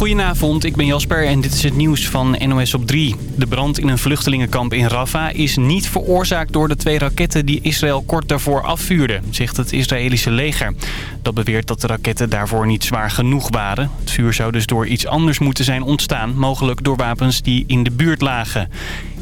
Goedenavond, ik ben Jasper en dit is het nieuws van NOS op 3. De brand in een vluchtelingenkamp in Rafah is niet veroorzaakt door de twee raketten die Israël kort daarvoor afvuurde, zegt het Israëlische leger. Dat beweert dat de raketten daarvoor niet zwaar genoeg waren. Het vuur zou dus door iets anders moeten zijn ontstaan, mogelijk door wapens die in de buurt lagen.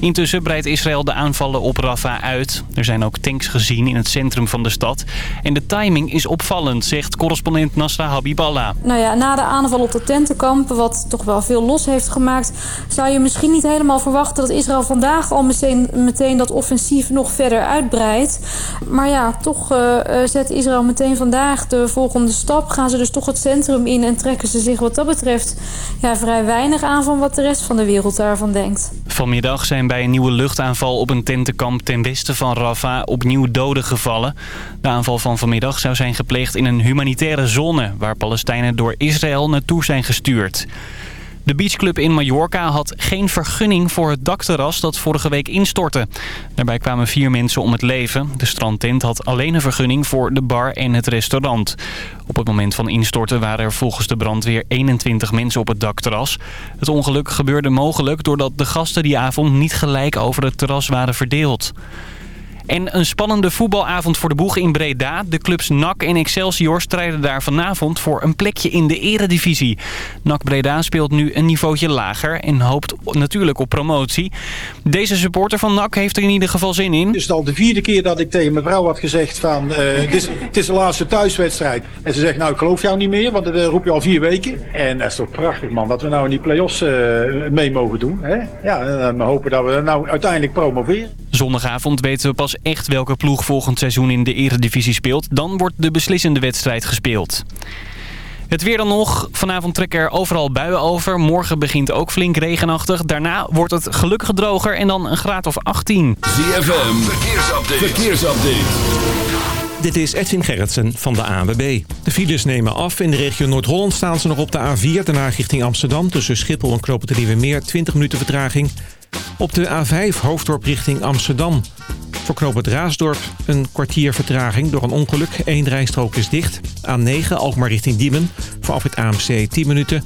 Intussen breidt Israël de aanvallen op Rafah uit. Er zijn ook tanks gezien in het centrum van de stad. En de timing is opvallend, zegt correspondent Nasra Habiballah. Nou ja, na de aanval op de tentenkampen, wat toch wel veel los heeft gemaakt... zou je misschien niet helemaal verwachten dat Israël vandaag al meteen, meteen dat offensief nog verder uitbreidt. Maar ja, toch uh, zet Israël meteen vandaag de volgende stap. Gaan ze dus toch het centrum in en trekken ze zich wat dat betreft ja, vrij weinig aan van wat de rest van de wereld daarvan denkt. Vanmiddag zijn bij een nieuwe luchtaanval op een tentenkamp ten westen van Rafah opnieuw doden gevallen. De aanval van vanmiddag zou zijn gepleegd in een humanitaire zone... waar Palestijnen door Israël naartoe zijn gestuurd. De beachclub in Mallorca had geen vergunning voor het dakterras dat vorige week instortte. Daarbij kwamen vier mensen om het leven. De strandtent had alleen een vergunning voor de bar en het restaurant. Op het moment van instorten waren er volgens de brandweer 21 mensen op het dakterras. Het ongeluk gebeurde mogelijk doordat de gasten die avond niet gelijk over het terras waren verdeeld. En een spannende voetbalavond voor de boeg in Breda. De clubs NAC en Excelsior strijden daar vanavond voor een plekje in de eredivisie. NAC Breda speelt nu een niveautje lager en hoopt natuurlijk op promotie. Deze supporter van NAC heeft er in ieder geval zin in. Het is al de vierde keer dat ik tegen mijn vrouw had gezegd van... Uh, het, is, het is de laatste thuiswedstrijd. En ze zegt, nou ik geloof jou niet meer, want dat uh, roep je al vier weken. En dat is toch prachtig man, dat we nou in die play-offs uh, mee mogen doen. Hè? Ja, en we hopen dat we nou uiteindelijk promoveren. Zondagavond weten we pas echt welke ploeg volgend seizoen in de eredivisie speelt. Dan wordt de beslissende wedstrijd gespeeld. Het weer dan nog. Vanavond trekken er overal buien over. Morgen begint ook flink regenachtig. Daarna wordt het gelukkig droger en dan een graad of 18. ZFM, verkeersupdate. verkeersupdate. Dit is Edwin Gerritsen van de ANWB. De files nemen af. In de regio Noord-Holland staan ze nog op de A4. Daarna richting Amsterdam. Tussen Schiphol en Knopen de Meer 20 minuten vertraging. Op de A5 Hoofddorp richting Amsterdam. Voor knooppunt Raasdorp een kwartier vertraging door een ongeluk. Eén rijstrook is dicht. A9 Alkmaar richting Diemen. Voor afrit AMC 10 minuten.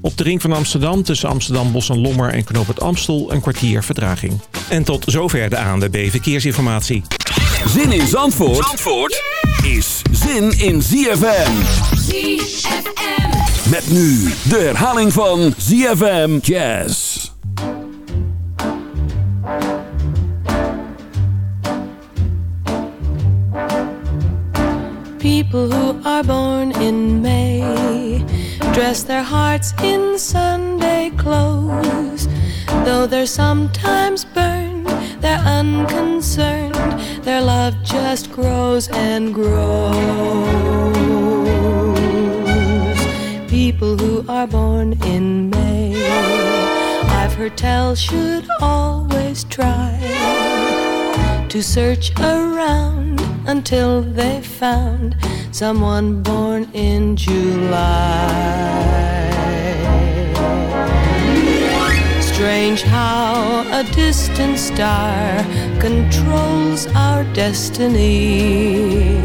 Op de ring van Amsterdam tussen Amsterdam, Bos en Lommer en knooppunt Amstel een kwartier vertraging. En tot zover de ANWB Verkeersinformatie. Zin in Zandvoort, Zandvoort is zin in ZFM. ZFM. Met nu de herhaling van ZFM Jazz. People who are born in May dress their hearts in Sunday clothes. Though they're sometimes burned, they're unconcerned. Their love just grows and grows. People who are born in May, I've heard tell, should always try to search around until they found someone born in July. Strange how a distant star controls our destiny,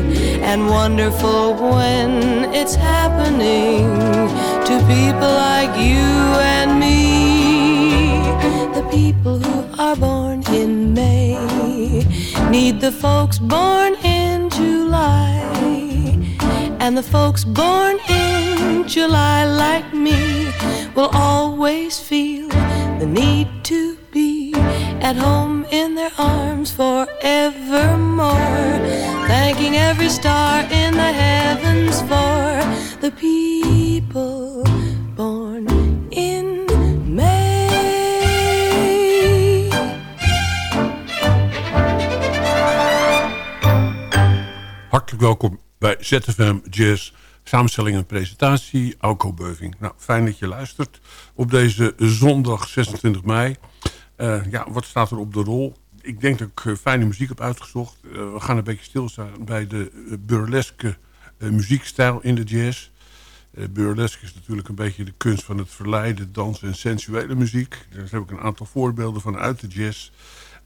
and wonderful when it's happening to people like you need the folks born in July. And the folks born in July, like me, will always feel the need to be at home in their arms forevermore. Thanking every star in the heavens for the people Hartelijk welkom bij ZFM Jazz. Samenstelling en presentatie, Auko Beuving. Nou, fijn dat je luistert op deze zondag 26 mei. Uh, ja, wat staat er op de rol? Ik denk dat ik uh, fijne muziek heb uitgezocht. Uh, we gaan een beetje stilstaan bij de burleske muziekstijl in de jazz. burlesque is natuurlijk een beetje de kunst van het verleiden, dansen en sensuele muziek. Daar heb ik een aantal voorbeelden van uit de jazz.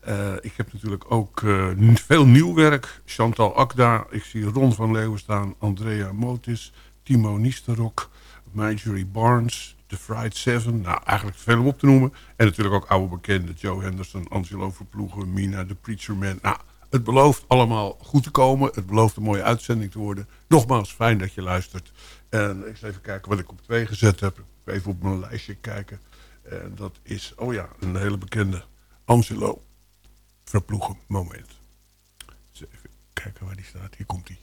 Uh, ik heb natuurlijk ook uh, veel nieuw werk. Chantal Akda, ik zie Ron van Leeuwen staan, Andrea Motis, Timo Nisterok, Marjorie Barnes, The Fried Seven. Nou, eigenlijk veel om op te noemen. En natuurlijk ook oude bekenden. Joe Henderson, Angelo Verploegen, Mina, The Preacher Man. Nou, het belooft allemaal goed te komen. Het belooft een mooie uitzending te worden. Nogmaals, fijn dat je luistert. En ik even kijken wat ik op twee gezet heb. Even op mijn lijstje kijken. En dat is, oh ja, een hele bekende Angelo Verploegen moment. Dus even kijken waar die staat. Hier komt hij.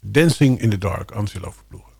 Dancing in the Dark, Angelo Verploegen.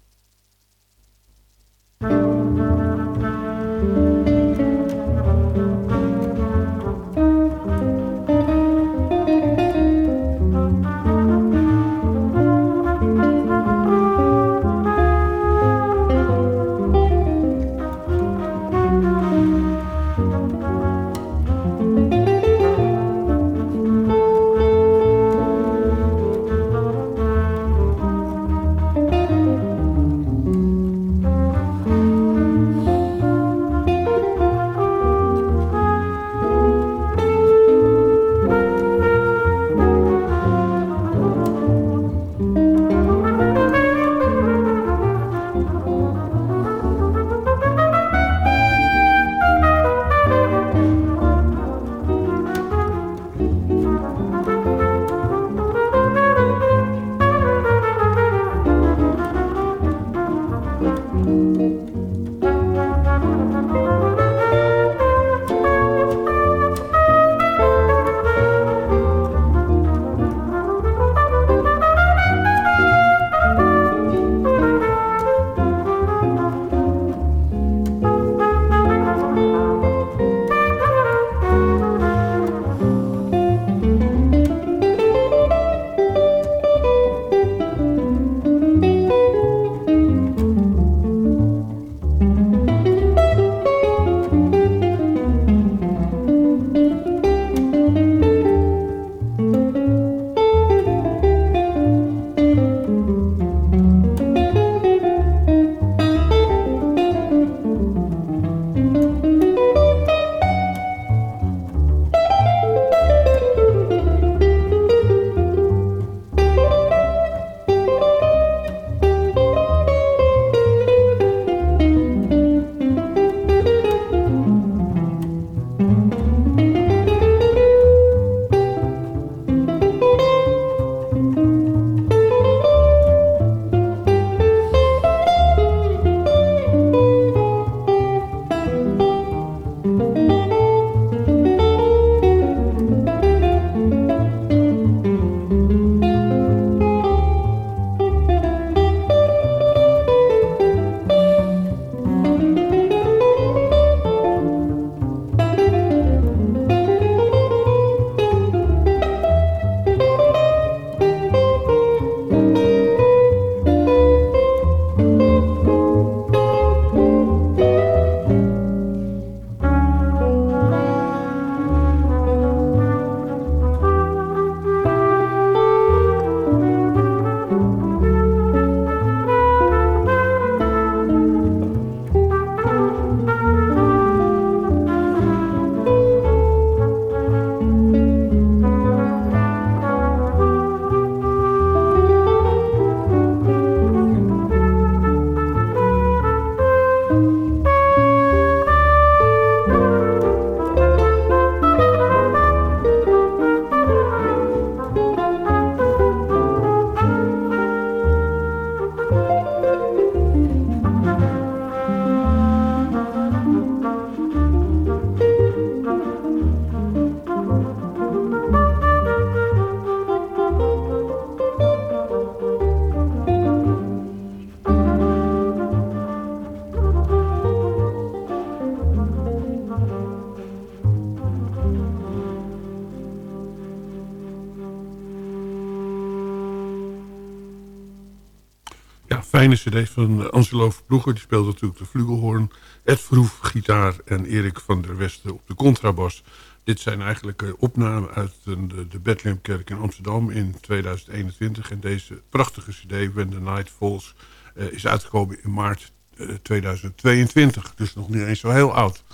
Fijne cd van Angelo Verploeger. Die speelt natuurlijk de flugelhoorn. Ed Verhoef, gitaar en Erik van der Westen op de contrabas. Dit zijn eigenlijk eh, opnamen uit de, de Bethlehemkerk in Amsterdam in 2021. En deze prachtige cd, When the Night Falls, uh, is uitgekomen in maart uh, eh, 2022. Dus nog niet eens zo heel oud.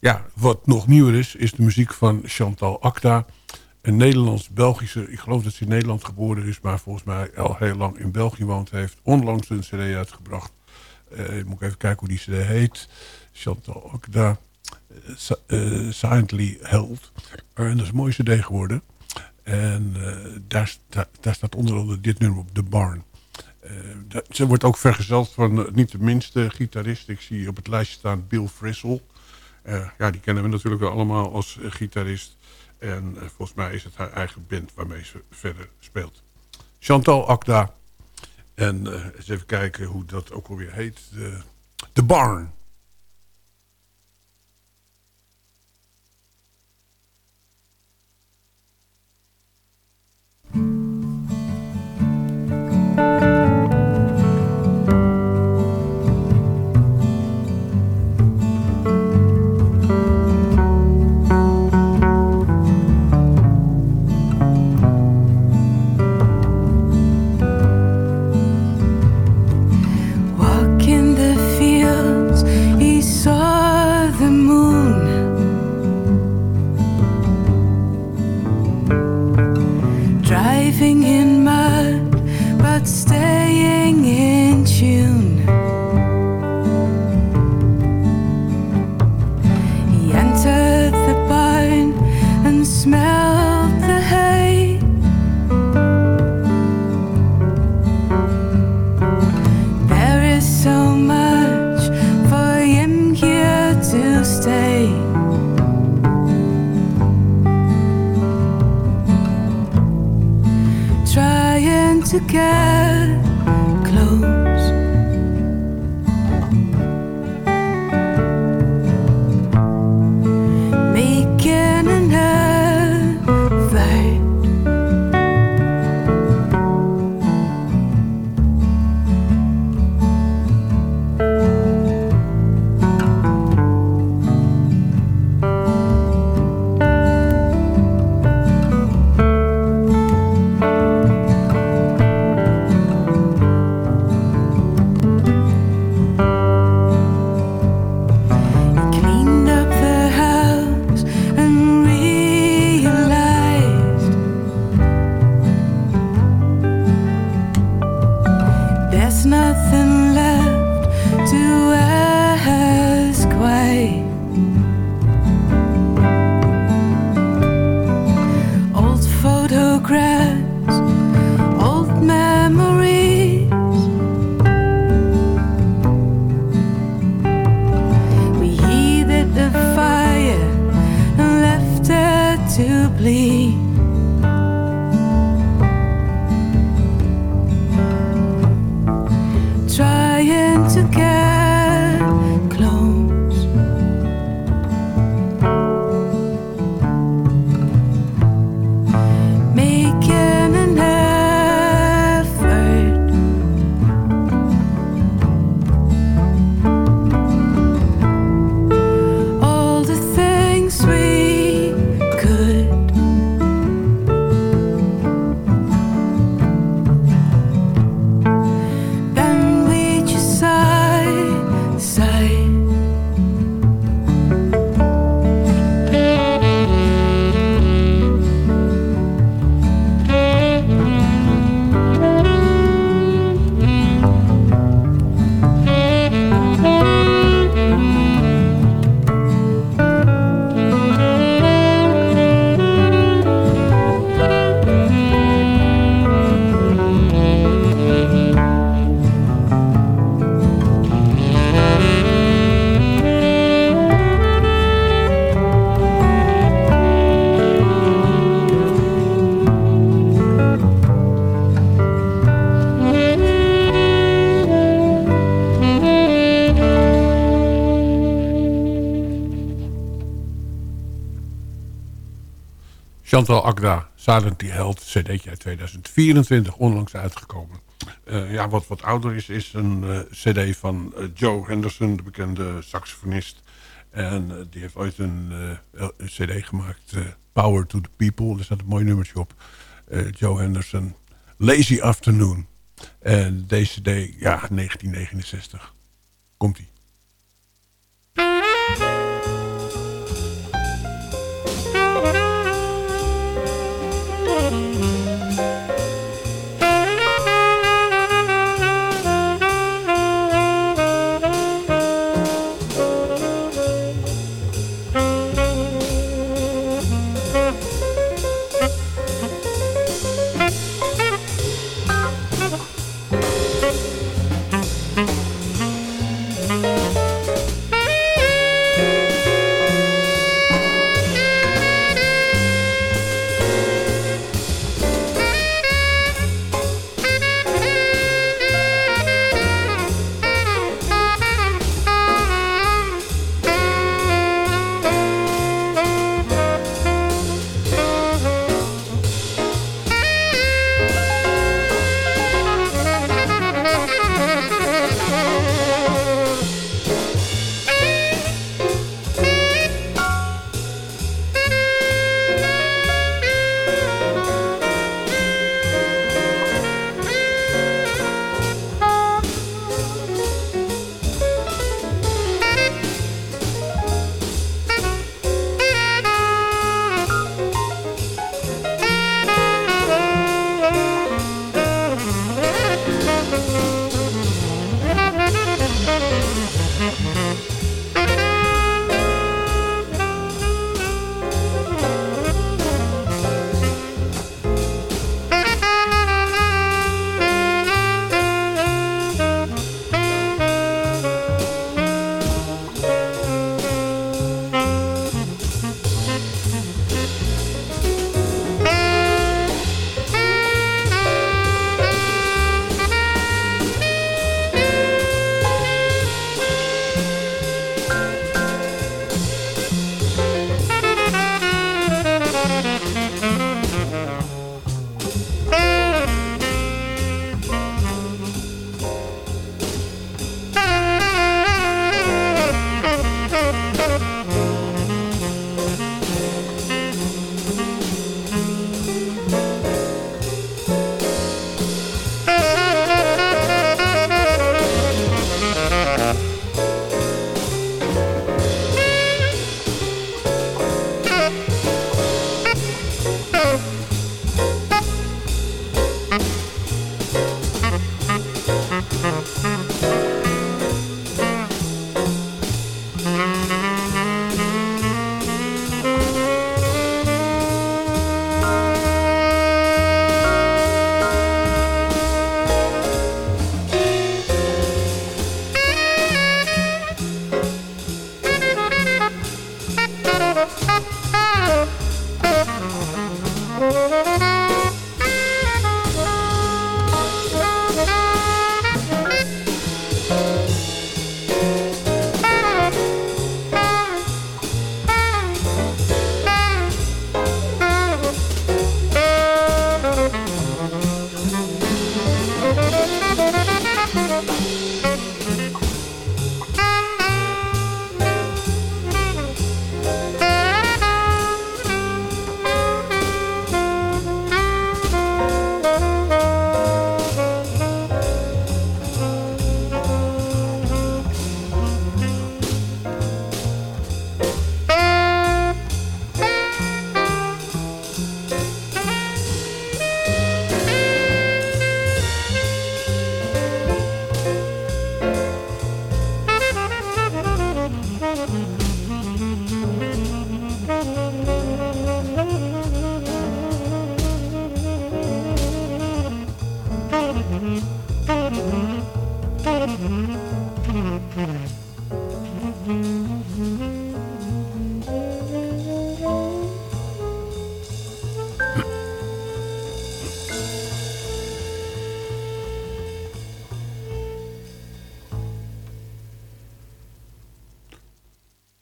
Ja, wat nog nieuwer is, is de muziek van Chantal Acta. Een Nederlands-Belgische, ik geloof dat ze in Nederland geboren is... maar volgens mij al heel lang in België woont. Heeft onlangs een cd uitgebracht. Uh, moet ik even kijken hoe die cd heet. Chantal Acta, uh, Silently Held. en dat is een mooie cd geworden. En daar, staat onder andere dit nummer op, The Barn. ze wordt ook vergezeld van niet de minste gitarist. Ik zie op het lijstje staan Bill Frisell... Uh, ja, die kennen we natuurlijk wel allemaal als gitarist. En uh, volgens mij is het haar eigen band waarmee ze verder speelt. Chantal Akda. En eens even kijken hoe dat ook alweer heet. The Barn. living in mud, but stay. care. Chantal Agda, Silent die Held, cd'tje uit 2024, onlangs uitgekomen. Uh, ja, wat wat ouder is, is een uh, cd van uh, Joe Henderson, de bekende saxofonist. En die heeft ooit een, cd gemaakt, Power to the People. Daar staat een mooi nummertje op. Joe Henderson, Lazy Afternoon. En deze cd, ja, 1969. Komt-ie.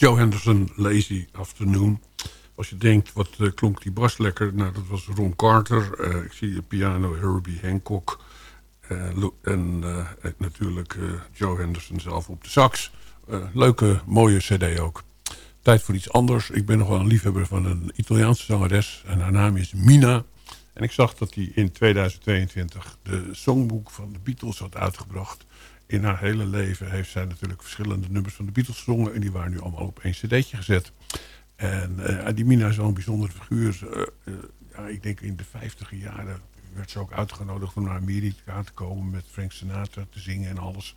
Joe Henderson, Lazy Afternoon. Als je denkt, wat eh, klonk die bas lekker? Nou, dat was Ron Carter. Eh, ik zie de piano Herbie Hancock. Eh, en natuurlijk Joe Henderson zelf op de sax. leuke, mooie cd ook. Tijd voor iets anders. Ik ben nog wel een liefhebber van een Italiaanse zangeres. En haar naam is Mina. En ik zag dat hij in 2022 de songboek van de Beatles had uitgebracht in haar hele leven heeft zij natuurlijk verschillende nummers van de Beatles gezongen. En die waren nu allemaal op één cd'tje gezet. En uh, Mina is zo'n bijzondere figuur. Uh, uh, ja, ik denk in de vijftiger jaren werd ze ook uitgenodigd om naar Amerika te komen met Frank Sinatra te zingen en alles.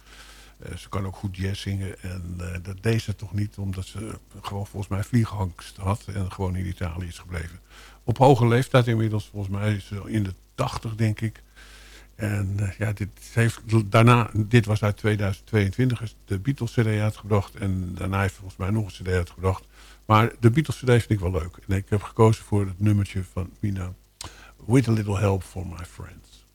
ze kan ook goed jazz zingen en dat deed ze toch niet omdat ze gewoon volgens mij vliegangst had en gewoon in Italië is gebleven. Op hoge leeftijd inmiddels, volgens mij is ze in de tachtig denk ik. En uh, ja, dit heeft daarna, dit was uit 2022, is de Beatles CD uitgebracht. En daarna heeft volgens mij nog een CD uitgebracht. Maar de Beatles CD vind ik wel leuk. En ik heb gekozen voor het nummertje van Mina. With a little help for my friends.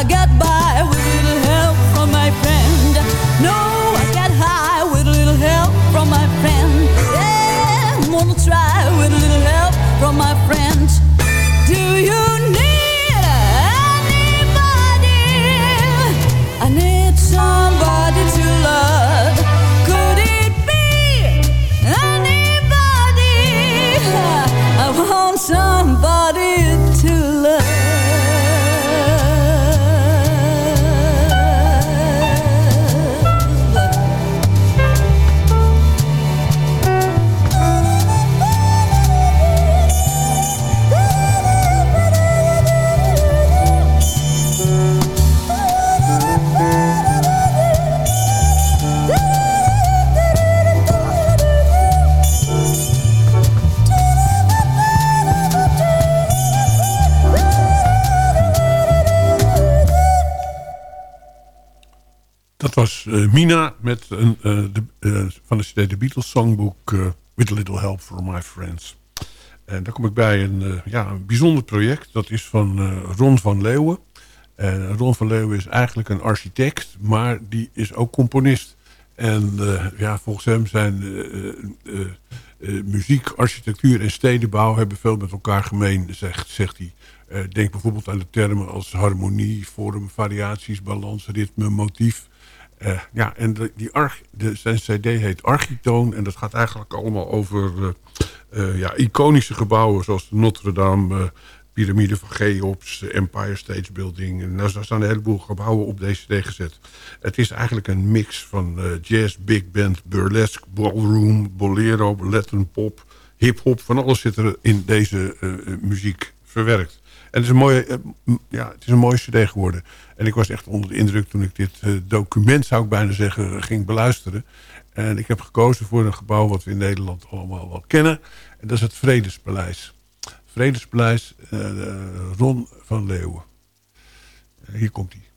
Somebody to Mina met een, de, van de CD The Beatles Songbook... With a Little Help for My Friends. En daar kom ik bij een, ja, een bijzonder project. Dat is van Ron van Leeuwen. En Ron van Leeuwen is eigenlijk een architect... maar die is ook componist. En ja, volgens hem zijn muziek, architectuur en stedenbouw... hebben veel met elkaar gemeen, zegt, zegt hij. Denk bijvoorbeeld aan de termen als harmonie, vorm, variaties, balans, ritme, motief. Uh, ja, en de, die arch, de, zijn cd heet Architoon. En dat gaat eigenlijk allemaal over uh, ja, iconische gebouwen... zoals Notre Dame, Pyramide van Cheops, Empire State Building. En daar staan een heleboel gebouwen op deze cd gezet. Het is eigenlijk een mix van jazz, big band, burlesque, ballroom, bolero, Latin pop... hip-hop, van alles zit er in deze muziek verwerkt. Het is een mooie, eh, ja, het is een mooie cd geworden. En ik was echt onder de indruk toen ik dit eh, document, zou ik bijna zeggen, ging beluisteren. En ik heb gekozen voor een gebouw wat we in Nederland allemaal wel kennen. En dat is het Vredespaleis. Vredespaleis uh, Ron van Leeuwen. hier komt hij.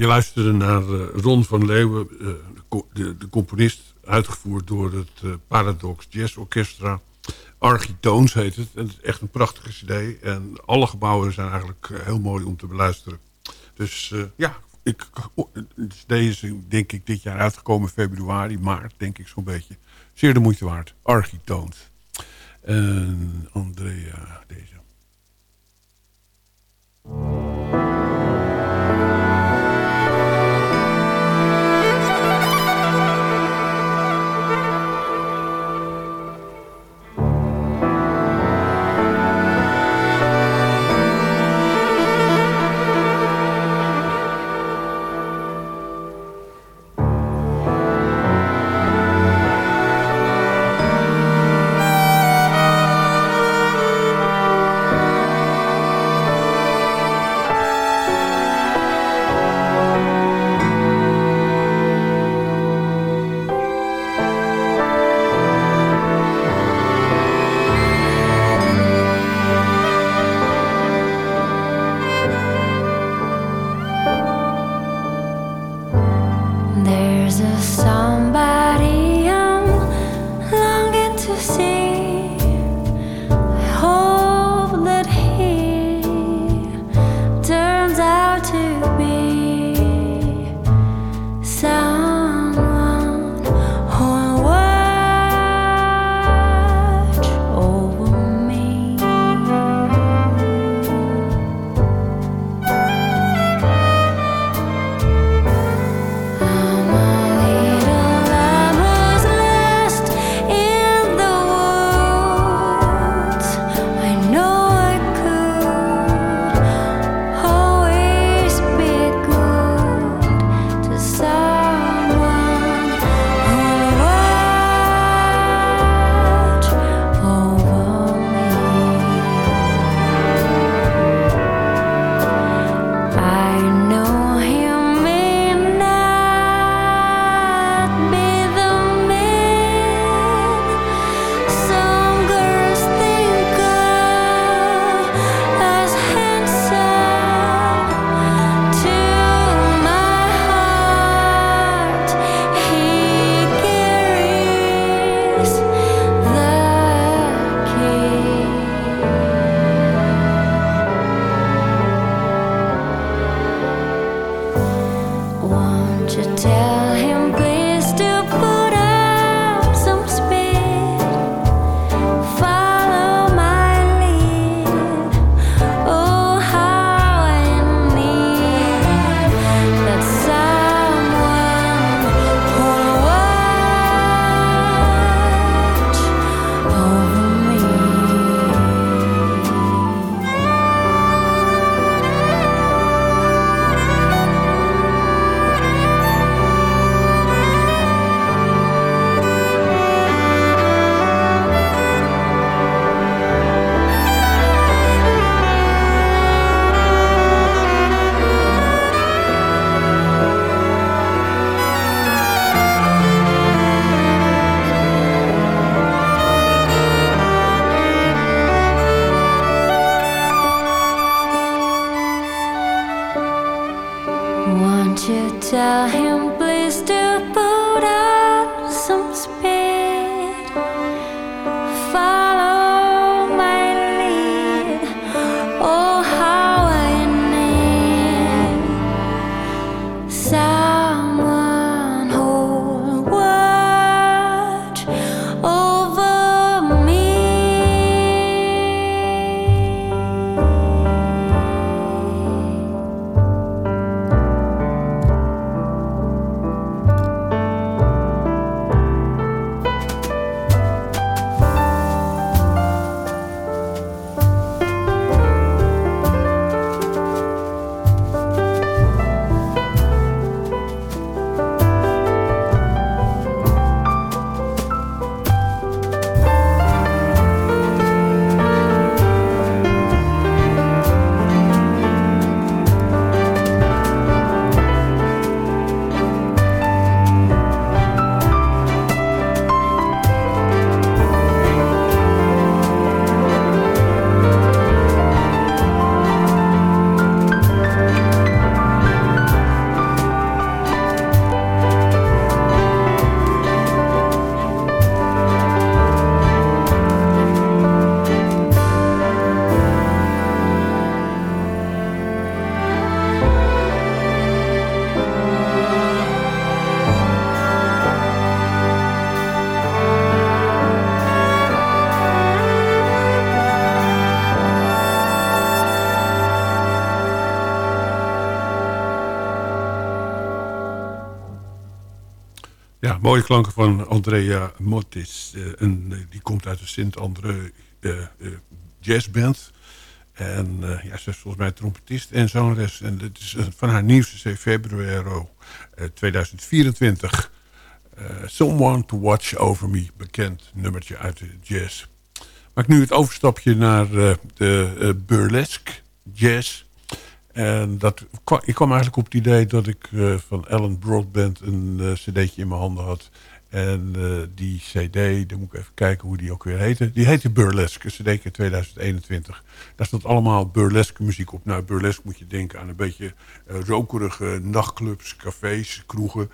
Je luisterde naar uh, Ron van Leeuwen, uh, de, de, componist, uitgevoerd door het uh, Paradox Jazz Orchestra. Architoons heet het. En het is echt een prachtige cd. En alle gebouwen zijn eigenlijk heel mooi om te beluisteren. Dus ja, ik, de cd is denk ik dit jaar uitgekomen februari, maart denk ik zo'n beetje. Zeer de moeite waard. Architoons. En Andrea, deze. Mooie klanken van Andrea Motis. Uh, en, die komt uit de Sint-André jazzband. En ja, ze is volgens mij trompetist en zangeres. En dit is van haar nieuwste C. Februari 2024. Someone to Watch Over Me. Bekend nummertje uit de jazz. Maak nu het overstapje naar de burlesque jazz... En dat, ik kwam eigenlijk op het idee dat ik uh, van Alan Broadband een uh, cd'tje in mijn handen had. En uh, die cd, dan moet ik even kijken hoe die ook weer heette. Die heette Burlesque, cd 2021. Daar stond allemaal burlesque muziek op. Nou, burlesque moet je denken aan een beetje rokerige nachtclubs, cafés, kroegen.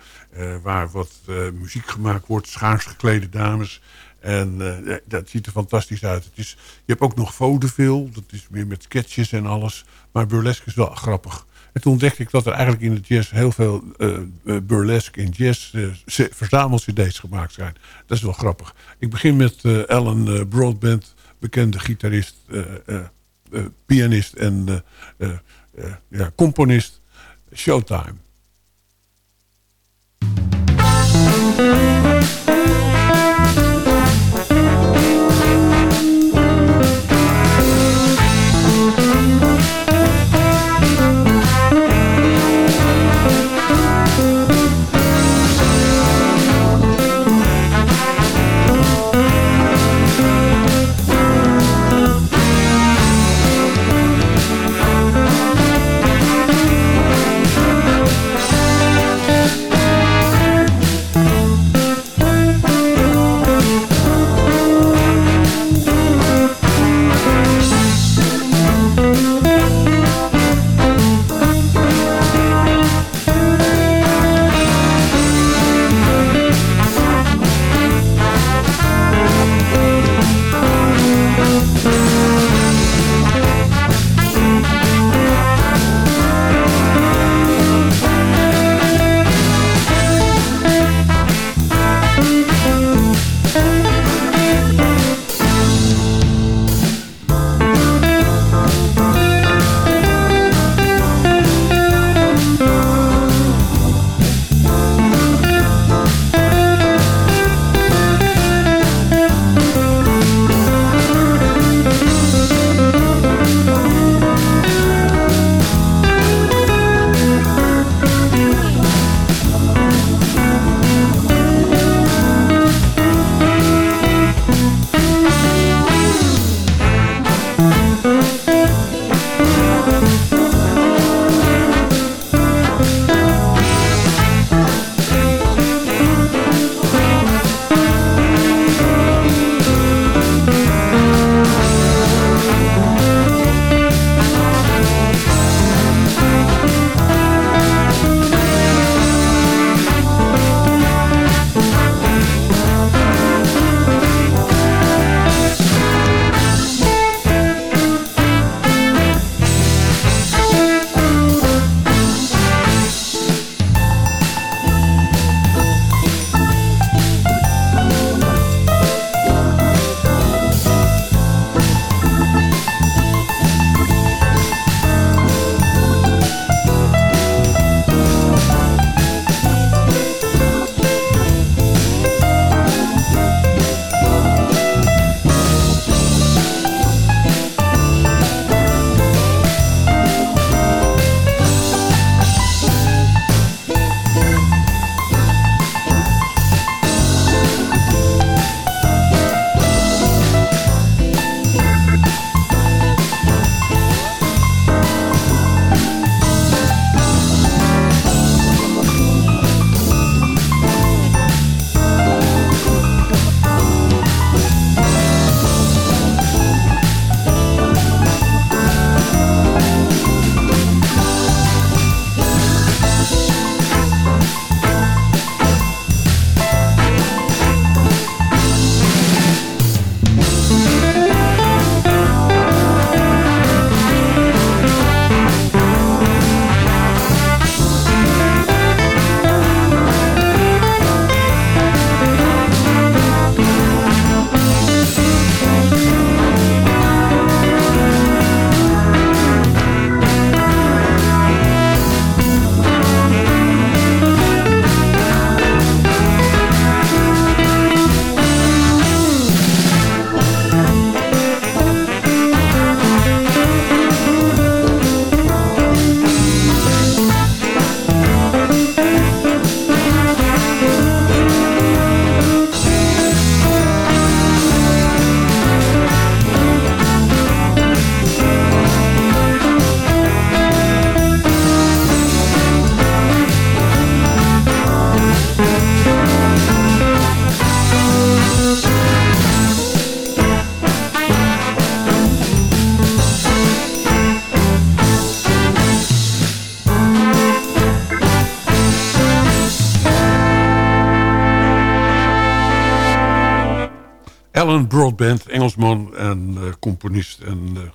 waar wat muziek gemaakt wordt, schaars geklede dames. En dat ziet er fantastisch uit. Het is, je hebt ook nog vaudeville, dat is meer met sketches en alles. Maar burlesque is wel grappig. En toen ontdekte ik dat er eigenlijk in de jazz heel veel uh, burlesque in jazz uh, verzamel-cd's gemaakt zijn. Dat is wel grappig. Ik begin met uh, Alan Broadbent, bekende gitarist, pianist en ja, componist. Showtime.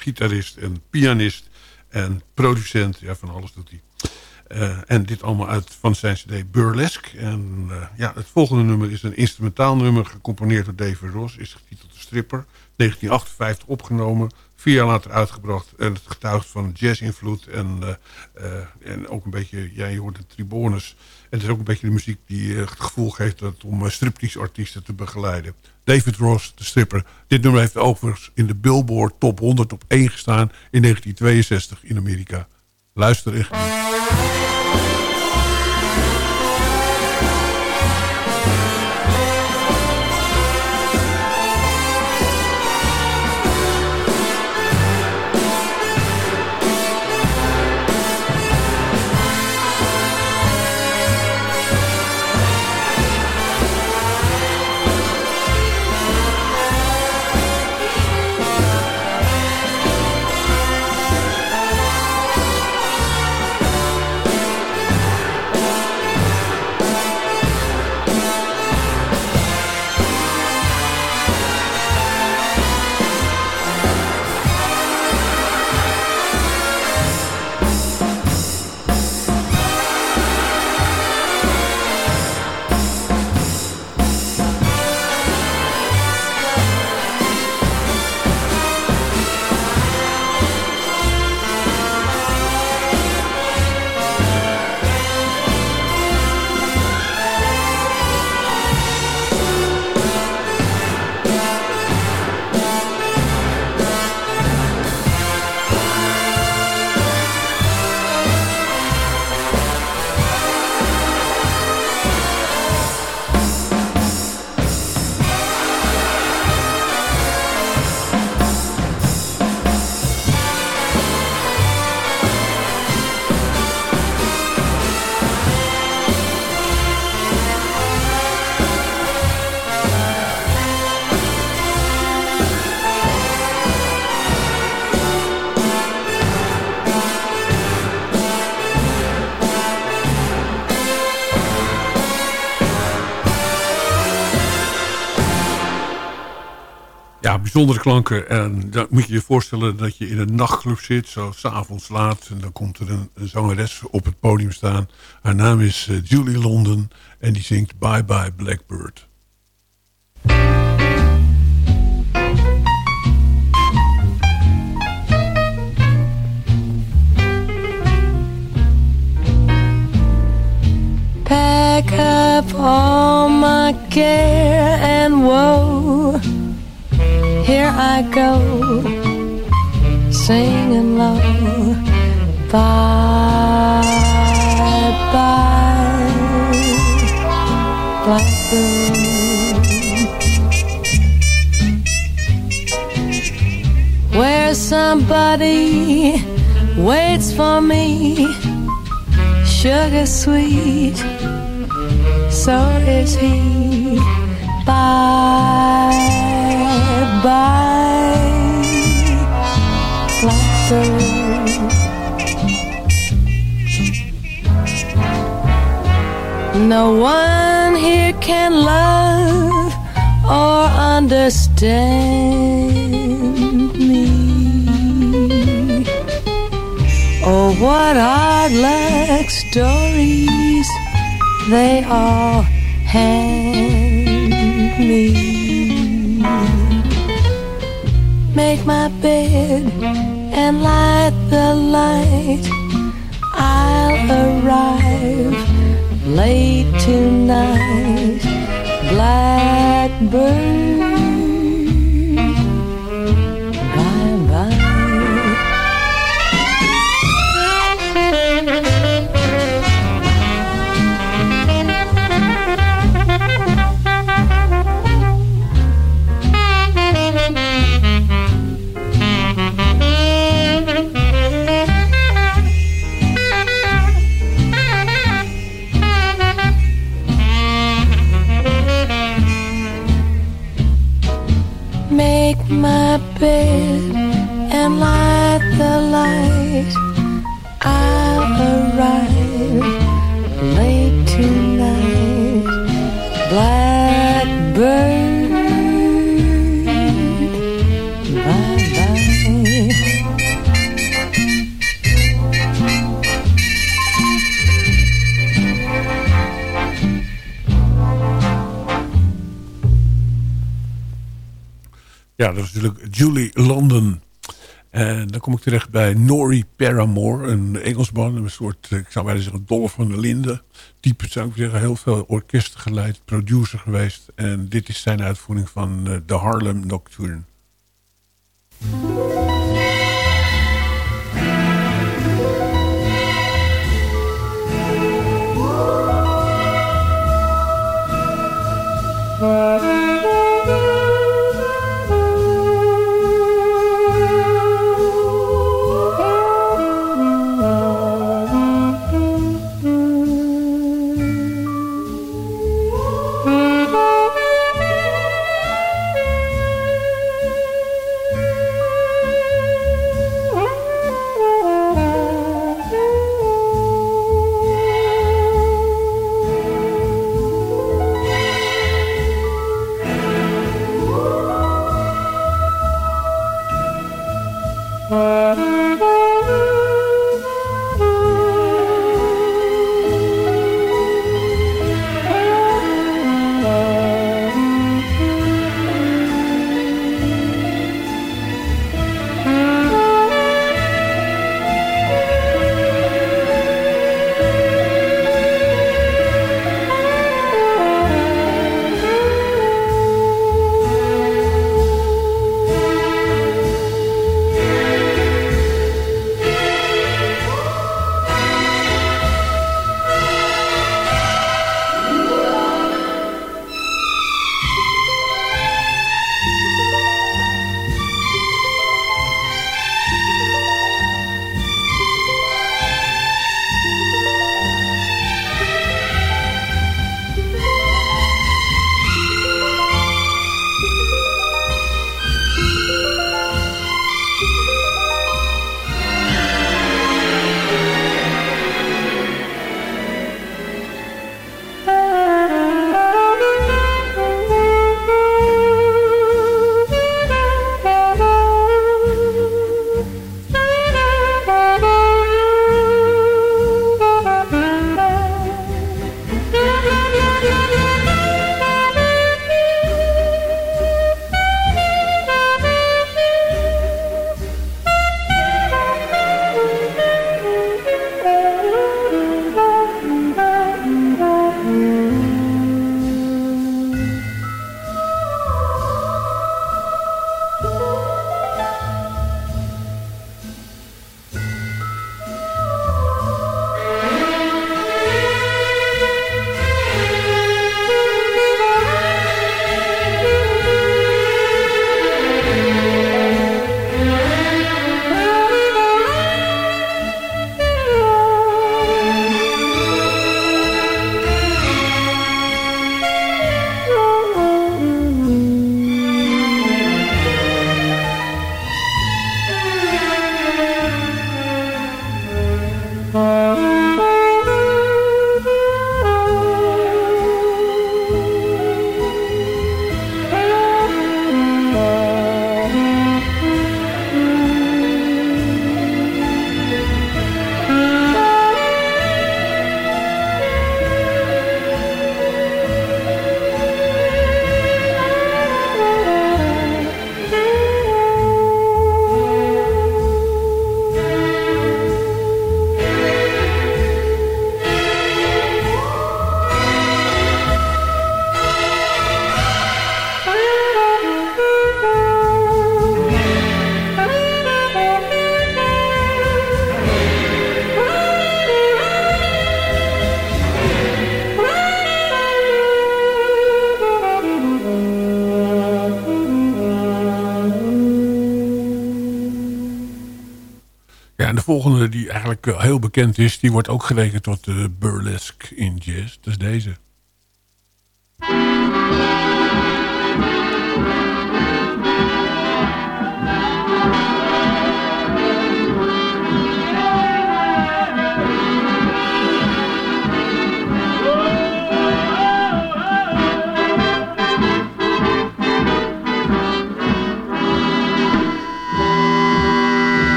Gitarist en pianist en producent. Ja, van alles doet hij. Uh, en dit allemaal uit van zijn cd Burlesque. En ja, het volgende nummer is een instrumentaal nummer... gecomponeerd door David Ross. Is getiteld Stripper. 1958 opgenomen. Vier jaar later uitgebracht. En het getuigt van jazz-invloed. En, en ook een beetje, ja, je hoort de tribones... En het is ook een beetje de muziek die het gevoel geeft dat om striptease-artiesten te begeleiden. David Ross, de stripper. Dit nummer heeft overigens in de Billboard Top 100 op 1 gestaan in 1962 in Amerika. Luister echt. Bijzondere klanken. En dan moet je je voorstellen dat je in een nachtclub zit, zo s'avonds laat. En dan komt er een, zangeres op het podium staan. Haar naam is uh, Julie London en die zingt Bye Bye Blackbird. Pack up all my I go, singing low. Bye, bye, blackbird. Where somebody waits for me, sugar sweet, so is he. Bye bye, blackbird. No one here can love or understand me. Oh, what hard luck stories they all hand me make my bed and light the light. I'll arrive late tonight, blackbird. my bed. Dat is natuurlijk Julie London. En dan kom ik terecht bij Nori Paramore, een Engelsman. Een soort, ik zou bijna zeggen, Dolph van der Linde. Type zou ik zeggen, heel veel orkesten geleid, producer geweest. En dit is zijn uitvoering van de Harlem Nocturne. Eigenlijk eh, heel bekend is... die wordt ook gerekend tot de burlesque in jazz. Dat is deze.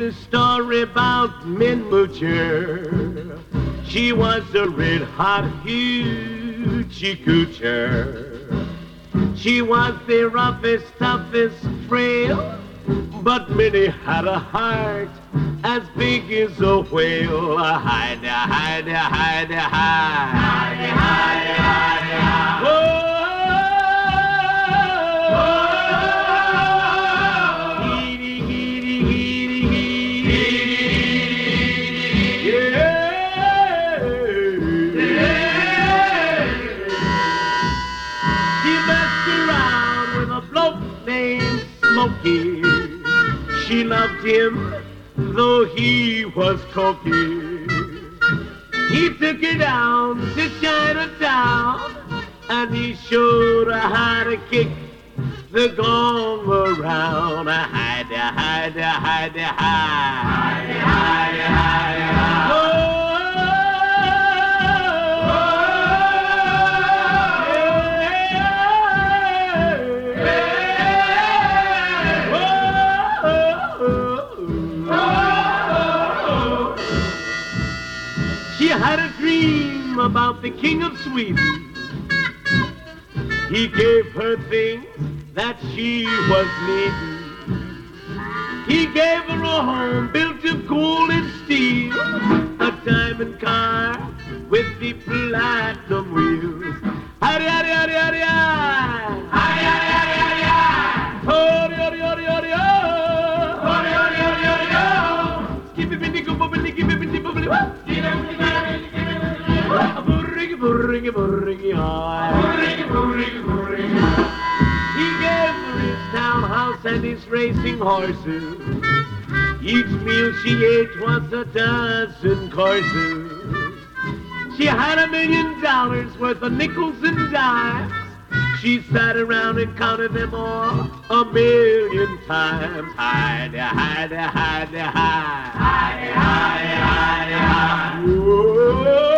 A story about Min Moocher. She was a red hot hoochie coocher. She was the roughest, toughest frail, but Minnie had a heart as big as a whale. Hide, hide, hide, hide, hide, hide, hide. Him, though he was cocky. He took her down to Chinatown, and he showed her how to kick the gong around. Hide, hide, hide, hide, hide, hide, hide. The king of Sweden. He gave her things that she was needing. He gave her a home built of gold and steel, a diamond car with the platinum wheels. Howdy, howdy, howdy, howdy, howdy. Howdy, howdy, howdy, howdy, howdy. Howdy, howdy, howdy, howdy, howdy. Burringy, burringy, burringy, hi. Burringy, burringy, burringy. He gave her his townhouse and his racing horses. Each meal she ate was a dozen courses. She had a million dollars worth of nickels and dimes. She sat around and counted them all a million times. Hide, hide, hide, hide. Hide, hide, hide, hide.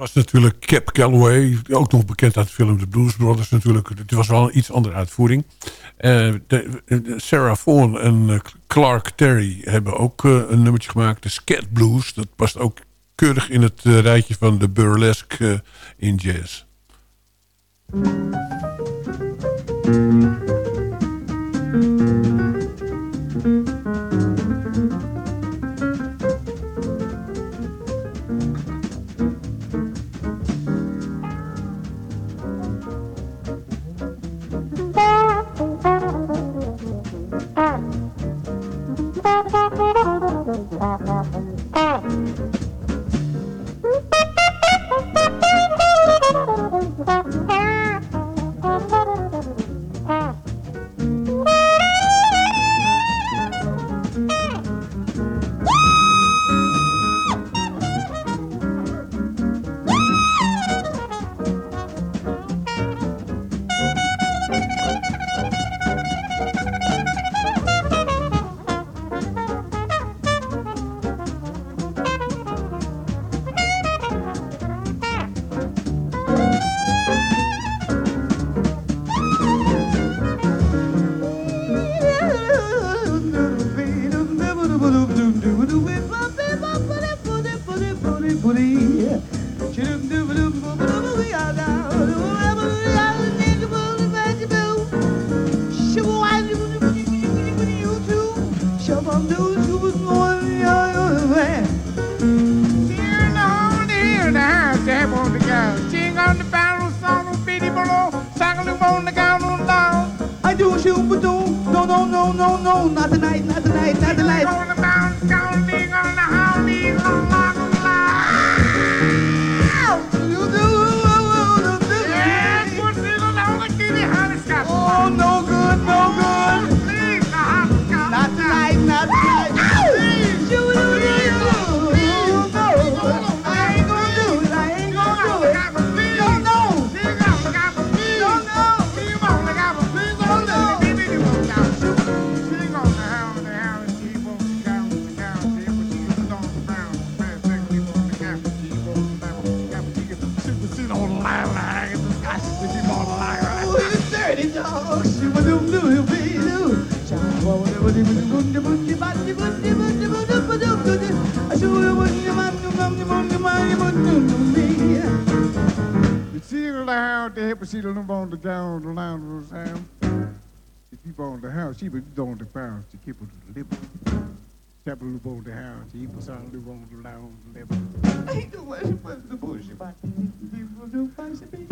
Was natuurlijk Cap Calloway, ook nog bekend uit de film The Blues Brothers natuurlijk. Het was wel een iets andere uitvoering. Eh, de- Sarah Vaughan en eh, Clark Terry hebben ook eh, een nummertje gemaakt. De Scat Blues, dat past ook keurig in het eh, rijtje van de burlesque eh, in jazz. Tap a little on the house, she was on the on the line on the lip. I ain't the way she was the bullshit, but people do fancy me.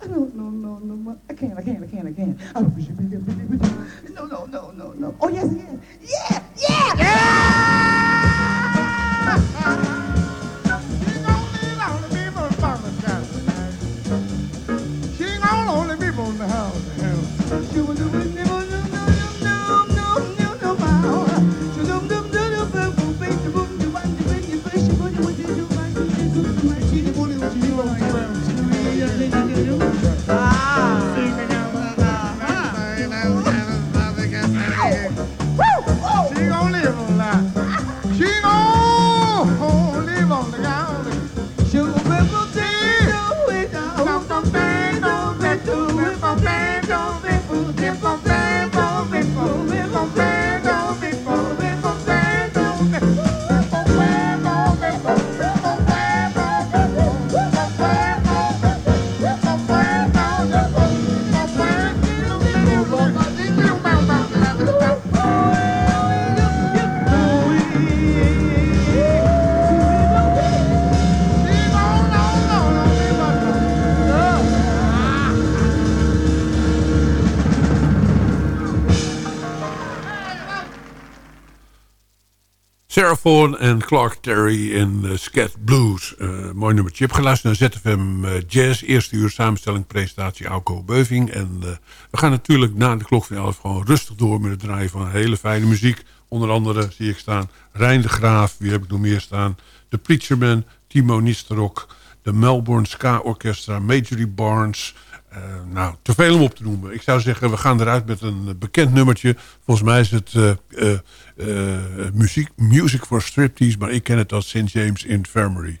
I don't know, no, no, no, I can't, I can't, I can't, I can't. I don't wish you No, no, no, no, no. Oh, yes, yes. Yeah, yeah, yeah! Seraphon en Clark Terry in uh, Scat Blues. Uh, mooi nummertje. Je hebt geluisterd naar ZFM uh, Jazz. Eerste uur samenstelling, presentatie Auko Beuving. En we gaan natuurlijk na de klok van 11 gewoon rustig door met het draaien van hele fijne muziek. Onder andere zie ik staan Rijn de Graaf. Wie heb ik nog meer staan? De Preacherman, Timo Nisterok. De Melbourne Ska Orchestra, Majorie Barnes... Uh, nou, te veel om op te noemen. Ik zou zeggen, we gaan eruit met een bekend nummertje. Volgens mij is het uh, uh, muziek, Music for Striptease, maar ik ken het als St. James Infirmary.